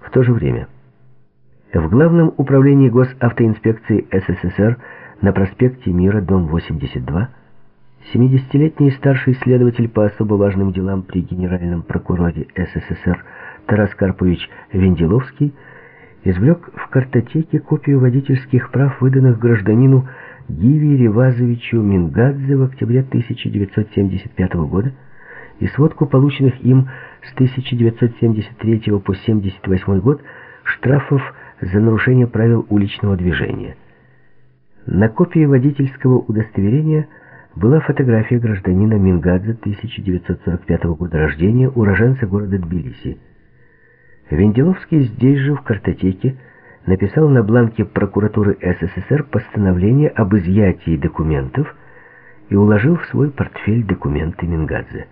В то же время. В Главном управлении госавтоинспекции СССР на проспекте Мира, дом 82, 70-летний старший следователь по особо важным делам при генеральном прокуроре СССР Тарас Карпович Венделовский извлек в картотеке копию водительских прав, выданных гражданину Гиви Ревазовичу Мингадзе в октябре 1975 года и сводку полученных им с 1973 по 1978 год штрафов за нарушение правил уличного движения. На копии водительского удостоверения была фотография гражданина Мингадзе 1945 года рождения, уроженца города Тбилиси. Венделовский здесь же, в картотеке, написал на бланке прокуратуры СССР постановление об изъятии документов и уложил в свой портфель документы Мингадзе.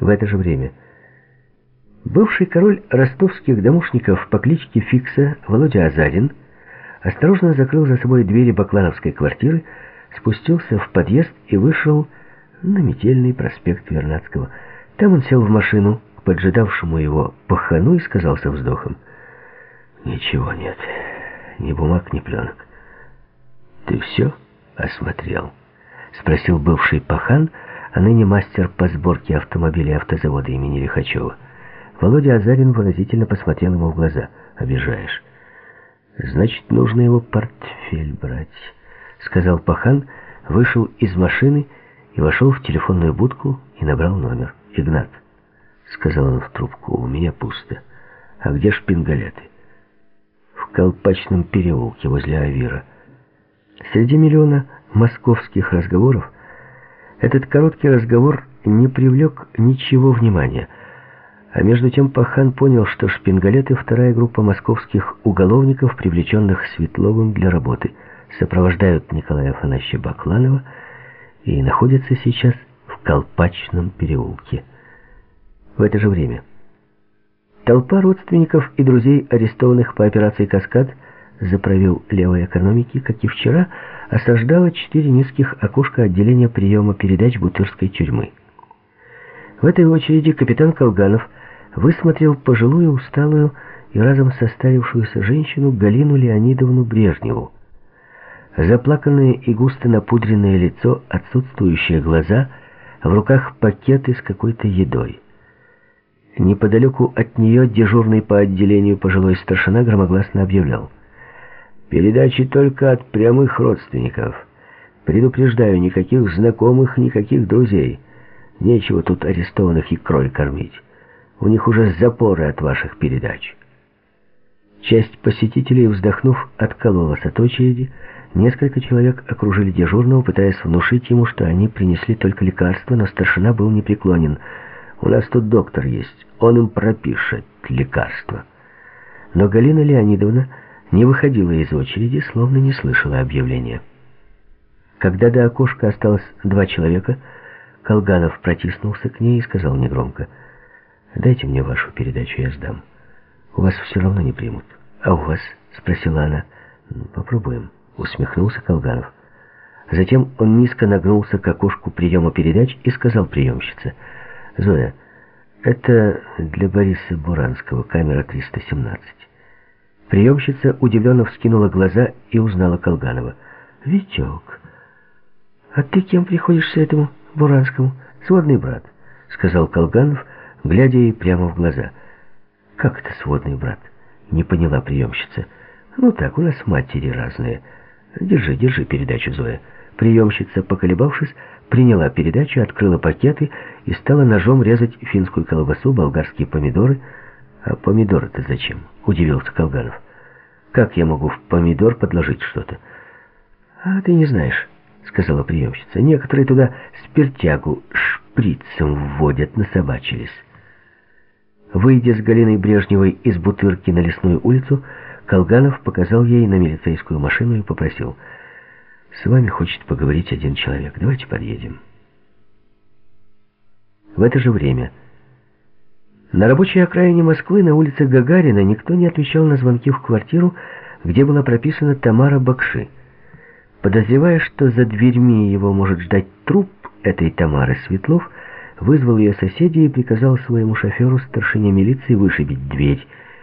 В это же время бывший король ростовских домушников по кличке Фикса Володя Азарин осторожно закрыл за собой двери баклановской квартиры, спустился в подъезд и вышел на метельный проспект Вернадского. Там он сел в машину к поджидавшему его пахану и сказал со вздохом, «Ничего нет, ни бумаг, ни пленок». «Ты все осмотрел?» — спросил бывший пахан, а ныне мастер по сборке автомобилей автозавода имени Лихачева. Володя Азарин выразительно посмотрел ему в глаза. «Обижаешь». «Значит, нужно его портфель брать», — сказал пахан, вышел из машины и вошел в телефонную будку и набрал номер. «Игнат», — сказал он в трубку, — «у меня пусто. А где шпингалеты?» «В Колпачном переулке возле Авира». Среди миллиона московских разговоров этот короткий разговор не привлек ничего внимания. А между тем Пахан понял, что шпингалеты — вторая группа московских уголовников, привлеченных Светловым для работы, сопровождают Николая Афанасьевича Бакланова и находятся сейчас в Колпачном переулке. В это же время толпа родственников и друзей арестованных по операции «Каскад» заправил левой экономики, как и вчера, осаждала четыре низких окошка отделения приема передач Бутырской тюрьмы. В этой очереди капитан Колганов высмотрел пожилую, усталую и разом состарившуюся женщину Галину Леонидовну Брежневу. Заплаканное и густо напудренное лицо, отсутствующие глаза, в руках пакеты с какой-то едой. Неподалеку от нее дежурный по отделению пожилой старшина громогласно объявлял — Передачи только от прямых родственников. Предупреждаю, никаких знакомых, никаких друзей. Нечего тут арестованных икрой кормить. У них уже запоры от ваших передач. Часть посетителей, вздохнув, откололась от очереди. Несколько человек окружили дежурного, пытаясь внушить ему, что они принесли только лекарства, но старшина был непреклонен. «У нас тут доктор есть, он им пропишет лекарства». Но Галина Леонидовна не выходила из очереди, словно не слышала объявления. Когда до окошка осталось два человека, Колганов протиснулся к ней и сказал негромко, «Дайте мне вашу передачу, я сдам. У вас все равно не примут». «А у вас?» — спросила она. «Ну, «Попробуем», — усмехнулся Колганов. Затем он низко нагнулся к окошку приема передач и сказал приемщице, «Зоя, это для Бориса Буранского, камера 317». Приемщица удивленно вскинула глаза и узнала Колганова. «Витек, а ты кем приходишься этому Буранскому?» «Сводный брат», — сказал Колганов, глядя ей прямо в глаза. «Как это сводный брат?» — не поняла приемщица. «Ну так, у нас матери разные. Держи, держи передачу, Зоя». Приемщица, поколебавшись, приняла передачу, открыла пакеты и стала ножом резать финскую колбасу, болгарские помидоры — «А помидоры-то зачем?» — удивился Колганов. «Как я могу в помидор подложить что-то?» «А ты не знаешь», — сказала приемщица. «Некоторые туда спиртягу шприцем вводят, насобачились». Выйдя с Галиной Брежневой из Бутырки на лесную улицу, Колганов показал ей на милицейскую машину и попросил. «С вами хочет поговорить один человек. Давайте подъедем». В это же время... На рабочей окраине Москвы, на улице Гагарина, никто не отвечал на звонки в квартиру, где была прописана Тамара Бакши. Подозревая, что за дверьми его может ждать труп этой Тамары Светлов, вызвал ее соседей и приказал своему шоферу, старшине милиции, вышибить дверь.